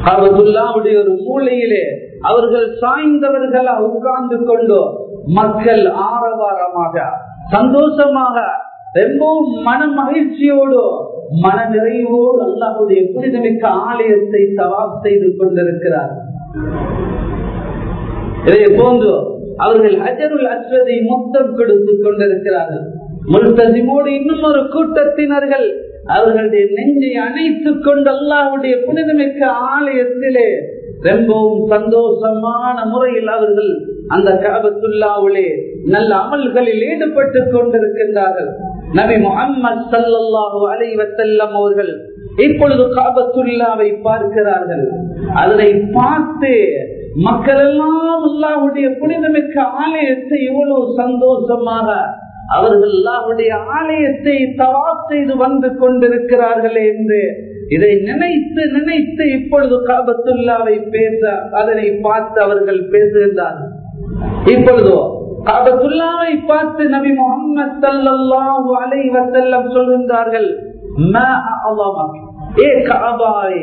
காபத்துல்லாவுடைய ஒரு மூலையிலே அவர்கள் சாய்ந்தவர்களா உட்கார்ந்து கொண்டு மக்கள் ஆரவாரமாக சந்தோஷமாக ரொம்பவும் மன மகிழ்ச்சியோடு மன நிறைவோடு அல்லாஹுடைய புனிதமிக்க ஆலயத்தை சவாப் செய்து கொண்டிருக்கிறார். இதே போன்று அவர்கள் ஹஜருல் அஸ்வதை மொத்தம் கொடுத்துக் கொண்டிருக்கிறார்கள். முல்தசிமோடு இன்னும் ஒரு கூட்டத்தினர்கள் அவர்களுடைய நெஞ்சை அணைத்துக் கொண்டு அல்லாஹுடைய புனிதமிக்க ஆலயத்திலே ரொம்பவும் சந்தோஷமான முறையில் அவர்கள் அந்த காபத்துல்லாவிலே நல்ல அமல்களில் ஈடுபட்டு கொண்டிருக்கின்றார்கள். நபி முகம்மது அலை அலைவசல்லம் அவர்கள் இப்பொழுது காபத்துல்லாவை பார்க்கிறார்கள். அதனை பார்த்து மக்கள் எல்லாம் அல்லாவுடைய புனிதமிக்க ஆலயத்தை இவ்வளவு சந்தோஷமாக அவர்கள் அல்லாவுடைய ஆலயத்தை தவா செய்து வந்து கொண்டிருக்கிறார்களே என்று இதை நினைத்து நினைத்து இப்பொழுது காபத்துல்லாவை பேச அதனை பார்த்து அவர்கள் பேசுகின்றார்கள். இப்பொழுதோ காபத்துல்லாவை பார்த்து நபி முகமது சல்லாஹூ அலை வசல்லம் சொல்கின்றார்கள் ஏ காபாவே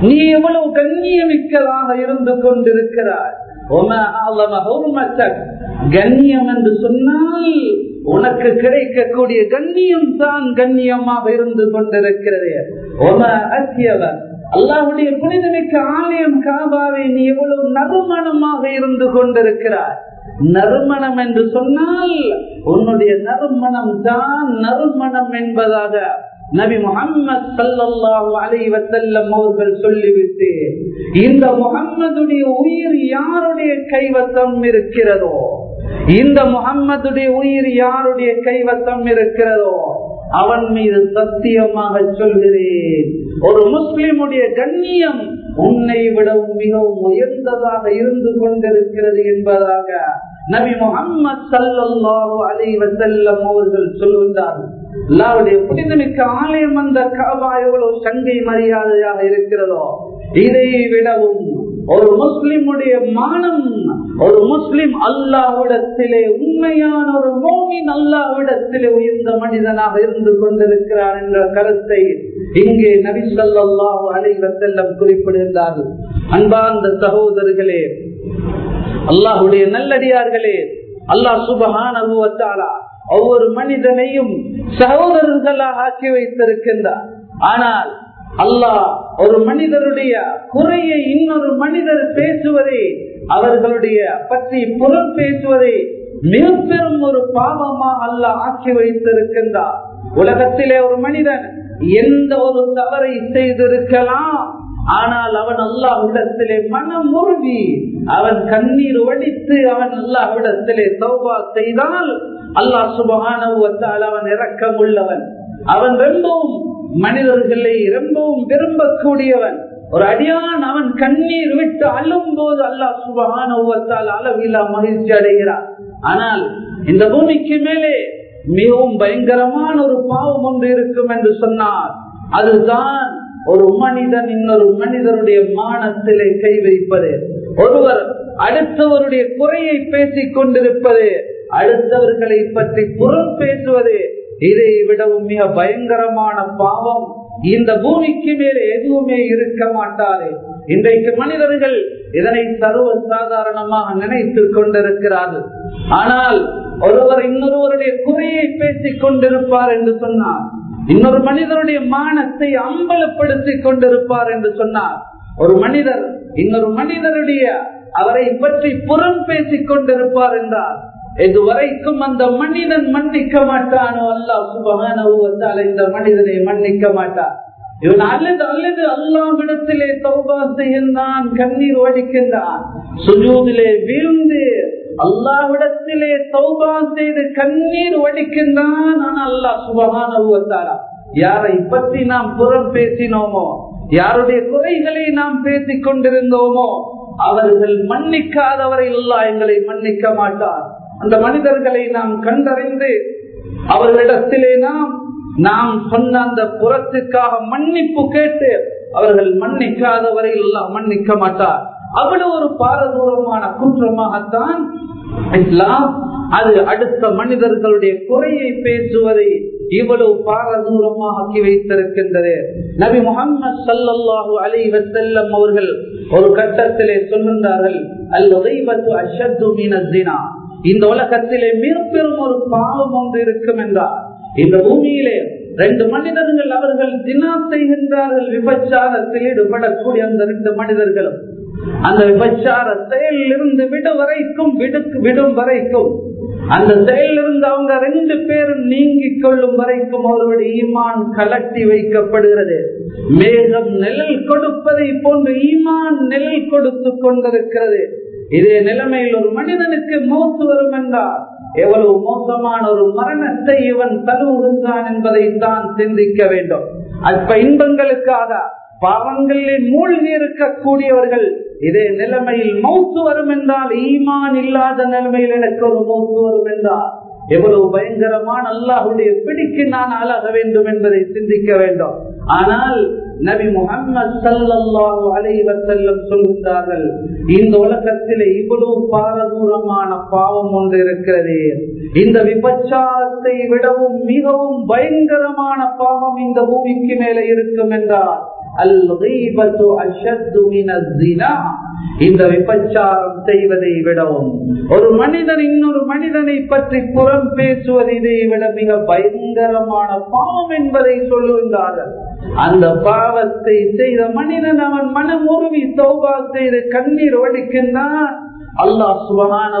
நீ எவ்வளவு கண்ணியமிக்கதாக இருந்து கொண்டிருக்கிறாய்? கண்ணியம் என்று சொன்னால் உனக்கு கிடைக்கக்கூடிய கண்ணியம் தான் கண்ணியமாக இருந்து கொண்டிருக்கிறது. அல்லாவுடைய புனிதமிக்க ஆலயம் காபாவை நீ எவ்வளவு நறுமணமாக இருந்து கொண்டிருக்கிறாய்? நறுமணம் என்று சொன்னால் உன்னுடைய நறுமணம் தான் நறுமணம் என்பதாக நபி முகம்மது சல்லாஹூ அலைவசல்லம் அவர்கள் சொல்லிவிட்டு இந்த முகம்மதுடைய உயிர் யாருடைய கைவசம் இருக்கிறதோ இந்த முகம்மதுடைய உயிர் யாருடைய கைவசம் இருக்கிறதோ அவன் மீது சத்தியமாக சொல்கிறேன். ஒரு முஸ்லிமுடைய கண்ணியம் உன்னை விடவும் மிகவும் உயர்ந்ததாக இருந்து கொண்டிருக்கிறது என்பதாக நபி முகம்மது சல்லாஹூ அலைவசல்லம் அவர்கள் சொல்கின்றார்கள் அல்லாவுடைய புனிதமிக்க ஆலயம் அந்த காபா எவ்வளவு சங்கை மரியாதையாக இருக்கிறதோ இதை விடவும் ஒரு முஸ்லிமுடைய மானம் ஒரு முஸ்லிம் அல்லாவிடத்திலே உண்மையான ஒரு மோமின் அல்லாவிடத்திலே உயர்ந்த மனிதனாக இருந்து கொண்டிருக்கிறார் என்ற கருத்தை இங்கே நபி சொல்லாஹு அலைவர் செல்லம் குறிப்பிடுகின்றார்கள் அன்பார்ந்த சகோதரர்களே அல்லாஹுடைய நல்லடியார்களே அல்லாஹ் சுபகான ஒவ்வொரு மனிதனையும் சகோதரர்களாக ஆக்கி வைத்திருக்கின்றார். ஆனால் அல்லாஹ் ஒரு மனிதருடைய குறையை இன்னொரு மனிதர் பேசுவதை அவர்களுடைய பற்றி புறம் பேசுவதை மிக பெரும் ஒரு பாவமா அல்லாஹ் ஆக்கி வைத்திருக்கின்றார். உலகத்திலே ஒரு மனிதன் எந்த ஒரு தவறை செய்திருக்கலாம். ஆனால் அவன் அல்லாஹ்விடத்திலே மனம் முருகி அவன் கண்ணீர் ஒழித்து அவன் அல்லாஹ்விடத்திலே சௌபா செய்தால் அல்லாஹ் சுபகானவத்தால் அவன் இரக்கம் உள்ளவன் அவன் ரொம்பவும் மனிதர்களை ரொம்பவும் விரும்பக்கூடியவன். ஒரு அடியான் அவன் கண்ணீர் விட்டு அழும் போது அல்லாஹ் சுபகானவத்தால் அளவில்லா மகிழ்ச்சி அடைகிறான். ஆனால் இந்த பூமிக்கு மேலே மிகவும் பயங்கரமான ஒரு பாவம் ஒன்று இருக்கும் என்று சொன்னார். அதுதான் ஒரு மனிதன் இன்னொரு மனிதருடைய மானத்திலே கை வைப்பது. ஒருவர் அடுத்தவருடைய குறையை பேசிக் கொண்டிருப்பது அடுத்தவர்களை பற்றி புறம் பேசுவது இதை விடவும் மிக பயங்கரமான பாவம். இந்த பூமிக்கு மேலே எதுவுமே இருக்க மாட்டாரே இன்றைக்கு மனிதர்கள் இதனை சர்வ சாதாரணமாக நினைத்துக் கொண்டிருக்கிறார்கள். ஆனால் ஒருவர் இன்னொருவருடைய குறையை பேசிக் கொண்டிருப்பார் என்று சொன்னார். இன்னொரு மனிதனுடைய மானத்தை அம்பலப்படுத்திக் கொண்டிருப்பார் என்று சொன்னார். ஒரு மனிதர் இன்னொரு மனிதருடைய அவரை பற்றி புறம் பேசிக் கொண்டிருப்பார் என்றார். இதுவரைக்கும் அந்த மனிதன் மன்னிக்க மாட்டானோ? அல்லா வந்தால் இந்த மனிதனை மன்னிக்க மாட்டார் இவன் அல்லது அல்லது அல்லாவிடத்திலே தௌபா செய்கின்றான் கண்ணீர் ஓடிக்கின்றான் சுஜூதிலே வீழ்ந்து அல்லாவிடத்திலே தௌபா செய்து கண்ணீர் ஒடிக்கின்றான் ஆனால் அல்லாஹ் சுபகான யாரை பற்றி நாம் புறம் பேசினோமோ யாருடைய குறைகளை நாம் பேசிக் கொண்டிருந்தோமோ அவர்கள் மன்னிக்காதவரை அல்லா எங்களை மன்னிக்க மாட்டார். அந்த மனிதர்களை நாம் கண்டறிந்து அவர்களிடத்திலே நாம் நாம் சொன்ன அந்த புறத்துக்காக மன்னிப்பு கேட்டு அவர்கள் மன்னிக்காதவரை எல்லாம் மன்னிக்க மாட்டார். அவ்வளவு ஒரு பாரதூரமான குற்றமாகத்தான் இஸ்லாம் அது அடுத்த மனிதர்களுடைய குறையை பேசுவதை இவ்வளவு பாரதூரமாக்கி வைத்திருக்கின்றது. நபி முகமது சல்லாஹு அலி வசல்லம் அவர்கள் ஒரு கட்டத்திலே சொல்கின்றார்கள் அல்லது அஷத்து மீனா இந்த உலகத்திலே மிகப்பெரும் ஒரு பாவம் ஒன்று இருக்கும் என்றார். இந்த பூமியிலே ரெண்டு மனிதர்கள் அவர்கள் தினா செய்கின்றார்கள் விபச்சாரத்தில் ஈடுபடக்கூடிய அந்த ரெண்டு மனிதர்களும். அந்த விபச்சார செயலில் விடு வரைக்கும் விடும் வரைக்கும் அந்த செயலிருந்து அவங்க ரெண்டு பேரும் நீங்கிக் கொள்ளும் வரைக்கும் அவருடைய ஈமான் கலட்டி வைக்கப்படுகிறது. மேகம் நிழல் கொடுப்பதை போன்று ஈமான் நிழல் கொடுத்து கொண்டிருக்கிறது. இதே நிலைமையில் ஒரு மனிதனுக்கு மூத்து வரும் என்றார் எவ்வளவு மோசமான ஒரு மரணத்தை இவன் தருவுகின்றான் என்பதை தான் சிந்திக்க வேண்டும். அற்ப இன்பங்களுக்காக பாவங்களில் மூழ்கி இருக்கக்கூடியவர்கள் இதே நிலைமையில் மௌத்து வரும் என்றால் ஈமான் இல்லாத நிலைமையில் எனக்கு ஒரு மௌத்து வரும் என்றால் எவ்வளவு பயங்கரமான அல்லாஹுடைய பிடிக்கு நான் ஆளாக வேண்டும் என்பதை சிந்திக்க வேண்டும். ஆனால் நபி முகமது சல்லாஹு அலைவர் செல்லம் சொல்கின்றார்கள் இந்த உலகத்திலே இவ்வளவு பாரதூரமான பாவம் ஒன்று இருக்கிறது. இந்த விபச்சாரத்தை விடவும் மிகவும் பயங்கரமான பாவம் இந்த பூமிக்கு மேலே இருக்கும் என்றார். இந்த விபச்சாரம் செய்வதை விடவும். ஒரு மனிதன் இன்னொரு மனிதனை பற்றி புறம் பேசுவது இதை விட மிக பயங்கரமான பாவம் என்பதை சொல்லுகின்றார்கள் அந்த பாவத்தை செய்த மனிதன் அவன் மனம் உருவி சௌபா செய்து கண்ணீர் வடிக்கின்றான். அல்லாஹ் சுபகான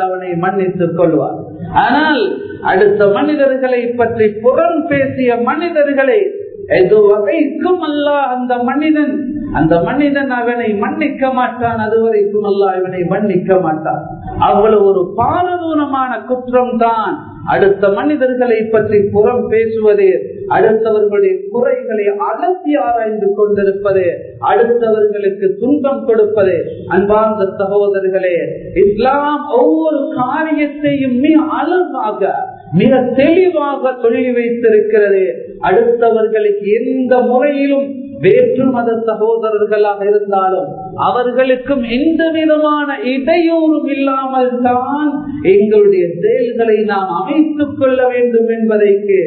அவனை மன்னித்துக் கொள்வார் ஆனால் அடுத்த மனிதர்களை பற்றி புறம் பேசிய மனிதர்களை எது வகைக்கும் அல்ல அந்த மனிதன்? அந்த மனிதன் அவனை மன்னிக்க மாட்டான். அதுவரைக்கும் அல்ல இவனை மன்னிக்க மாட்டான். அவ்வளவு ஒரு பாரதூரமான குற்றம் தான் அடுத்த மனிதர்களை பற்றி புறம் பேசுவது அடுத்தவர்களுடைய குறைகளை அலசி ஆராய்ந்து கொண்டிருப்பது அடுத்தவர்களுக்கு துன்பம் கொடுப்பது அன்பார்ந்த சகோதரர்களே இஸ்லாம் ஒவ்வொரு காரியத்தையும் மிக அழகாக மிக தெளிவாக சொல்லி வைத்திருக்கிறது. அடுத்தவர்களுக்கு எந்த முறையிலும் வேற்று மத சகோதரர்களாக இருந்தாலும் அவர்களுக்கும் எந்த விதமான இடையூறும் இல்லாமல் தான் எங்களுடைய செயல்களை நாம் அமைத்துக் கொள்ள வேண்டும் என்பதைக்கு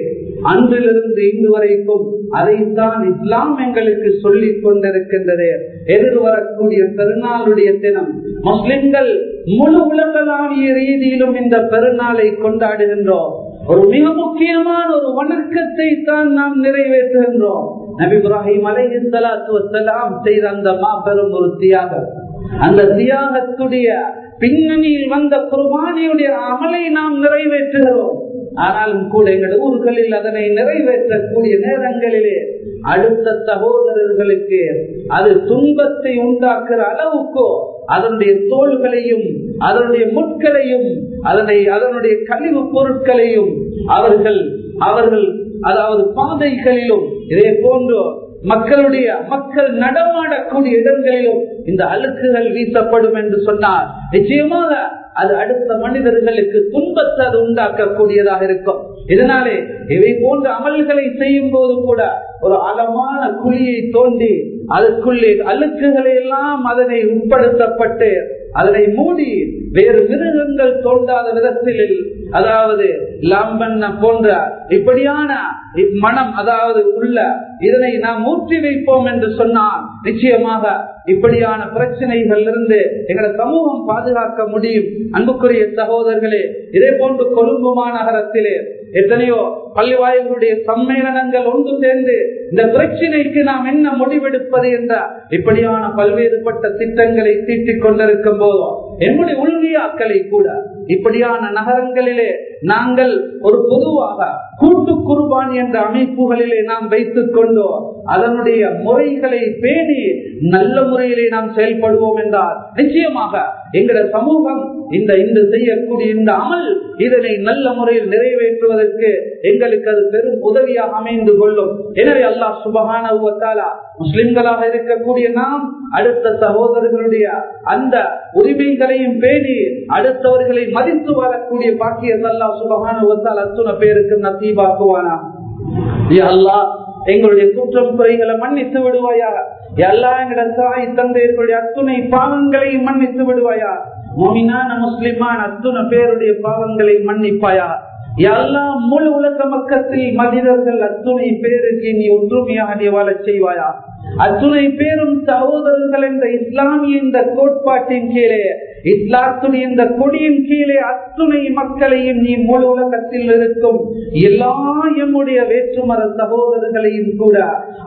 அன்றிலிருந்து இன்று வரைக்கும் அதைத்தான் இஸ்லாம் எங்களுக்கு சொல்லிக் கொண்டிருக்கின்றது. எதிர்வரக்கூடிய பெருநாளுடைய தினம் முஸ்லிம்கள் முழு உலகளாவிய ரீதியிலும் இந்த பெருநாளை கொண்டாடுகின்றோம். ஒரு மிக முக்கியமான ஒரு வணக்கத்தை தான் நாம் நிறைவேற்றுகின்றோம். நபி இப்ராஹிம் அலைஹி ஸலாத்து செய்த அந்த மாபெரும் ஒரு தியாகம். அந்த தியாகத்துடைய பின்னணியில் வந்த குர்பானியுடைய அமலை நாம் நிறைவேற்றுகிறோம். ஆனாலும் கூட எங்கள் ஊர்களில் அதனை நிறைவேற்றக்கூடிய நேரங்களிலே அடுத்த சகோதரர்களுக்கு அது துன்பத்தை உண்டாக்குற அளவுக்கோ அதனுடைய தோள்களையும் அதனுடைய முட்களையும் அதனை அதனுடைய கழிவு பொருட்களையும் அவர்கள் அவர்கள் அதாவது பாதைகளிலும் இதே போன்றோ மக்களுடைய மக்கள் நடமாடக்கூடிய இடங்களிலும் இந்த அழுக்குகள் வீசப்படும் என்று சொன்னார் நிச்சயமாக அது அடுத்த மனிதர்களுக்கு துன்பத்தை அது உண்டாக்கக்கூடியதாக இருக்கும். இதனாலே இவை போன்ற அமல்களை செய்யும் போது கூட ஒரு அழமான குழியை தோண்டி அதுக்குள்ளே அழுக்குகளை எல்லாம் அதனை உட்படுத்தப்பட்டு அதனை மூடி வேறு மிருகங்கள் தோன்றாத விதத்தில் அதாவது லாம்பண்ண போன்ற இப்படியான மனம் அதாவது உள்ள இதனை நாம் ஊற்றி வைப்போம் என்று சொன்னால் நிச்சயமாக இப்படியான பிரச்சனைகள் இருந்து எங்களை சமூகம் பாதுகாக்க முடியும். அன்புக்குரிய சகோதரர்களே இதே போன்று கொழும்பு மாநகரத்திலே எத்தனையோ பள்ளிவாயங்களுடைய சம்மேளனங்கள் ஒன்று சேர்ந்து இந்த பிரச்சனைக்கு நாம் என்ன முடிவெடுப்பது என்ற இப்படியான பல்வேறுபட்ட திட்டங்களை தீட்டிக் கொண்டிருக்கும் போதும் என்னுடைய உள்வியாக்களை கூட இப்படியான நகரங்களிலே நாங்கள் ஒரு பொதுவாக கூட்டு குர்பான் என்ற அமைப்புகளிலே நாம் வைத்துக் கொண்டோ அதனுடைய முறைகளை பேணி நல்ல முறையிலே நாம் செயல்படுவோம் என்றால் நிச்சயமாக எங்களோட சமூகம் இந்த இந்த செய்யக்கூடிய இந்த அமல் இதனை நல்ல முறையில் நிறைவேற்றுவதற்கு எங்களுக்கு அது பெரும் உதவியாக அமைந்து கொள்ளும். எனவே அல்லாஹ் சுபகான முஸ்லிம்களாக இருக்கக்கூடிய நாம் அடுத்த சகோதரர்களுடைய அந்த உரிமைகளையும் பேணி அடுத்தவர்களை மதித்து வரக்கூடிய பாக்கியதெல்லாம் சுபகான சுபகான அத்துணை பேருக்கு நசீபாக்குவானா? அல்லா எங்களுடைய குற்றம் குறைகளை மன்னித்து விடுவாயா? எல்லா எங்களோட தாய் தந்தையர்களுடைய அத்துணை பாவங்களை மன்னித்து விடுவாயா? மொமினான முஸ்லிமான அத்துணை பேருடைய பாவங்களை மன்னிப்பாயா? எல்லா முழு உலக மக்கத்தில் மனிதர்கள் அத்துணை பேருக்கு நீ ஒற்றுமையாக நீ வாழ செய்வாயா? அத்துணை பேரும் சகோதரர்கள் என்ற இஸ்லாமிய இந்த கோட்பாட்டின் கீழே இஸ்லாத்துடைய இந்த கொடியின் கீழே அத்துணை மக்களையும் நீ முழு உலகத்தில் இருக்கும் எல்லா எம்முடைய வேற்றுமர சகோதரர்களையும் கூட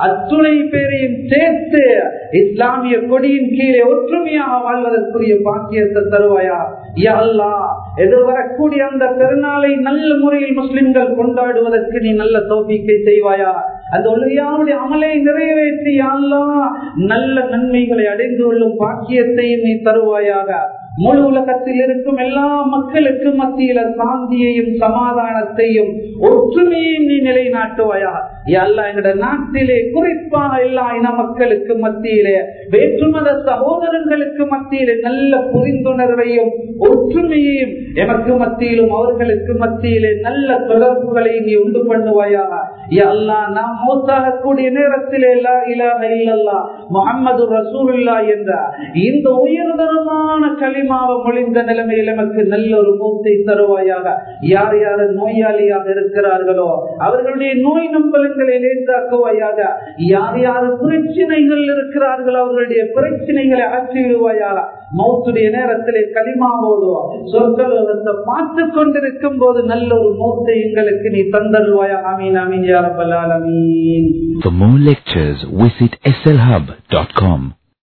அத்துணை பேரையும் சேர்த்து இஸ்லாமிய கொடியின் கீழே ஒற்றுமையாக வாழ்வதற்குரிய பாக்கியத்தை தருவாயா? அல்லா எதிர்வரக்கூடிய அந்த பெருநாளை நல்ல முறையில் முஸ்லிம்கள் கொண்டாடுவதற்கு நீ நல்ல தோப்பிக்கை செய்வாயா? அந்த ஒழுகையாவுடைய அமலை நிறைவேற்றி யாழ்லாம் நல்ல நன்மைகளை அடைந்து கொள்ளும் பாக்கியத்தையும் நீ தருவாயாக. முழு உலகத்தில் இருக்கும் எல்லா மக்களுக்கு மத்தியில சாந்தியையும் சமாதானத்தையும் ஒற்றுமையையும் நீ நிலைநாட்டுவாயா? எல்லா எங்கட நாட்டிலே குறிப்பாக எல்லா இன மக்களுக்கு மத்தியிலே வேற்றுமத சகோதரர்களுக்கு மத்தியிலே நல்ல புரிந்துணர்வையும் ஒற்றுமையையும் எமக்கு மத்தியிலும் அவர்களுக்கு மத்தியிலே நல்ல தொடர்புகளை நீ உண்டு பண்ணுவாயா நாம் மௌத்தாகக்கூடிய நேரத்திலே லா இலாஹ இல்லல்லா முகமது ரசூல்லா என்ற இந்த உயர்தரமான களிமாவை மொழிந்த நிலைமையில் நமக்கு நல்ல ஒரு மூத்தை தருவாயாக. யார் யார் நோயாளியாக இருக்கிறார்களோ அவர்களுடைய நோய் நம்பலங்களை லேசாக்குவாயாக யார் யார் பிரச்சனைகள் இருக்கிறார்களோ அவர்களுடைய பிரச்சனைகளை அகற்றிவிடுவாயாக. மௌத்துடைய நேரத்திலே களிமாவோடு சொற்களத்தை பார்த்து கொண்டிருக்கும் போது நல்ல ஒரு மௌத்தை எங்களுக்கு நீ தந்தருவாயா Ameen Ameen யாரபல் Ameen For more lectures, visit slhub.com.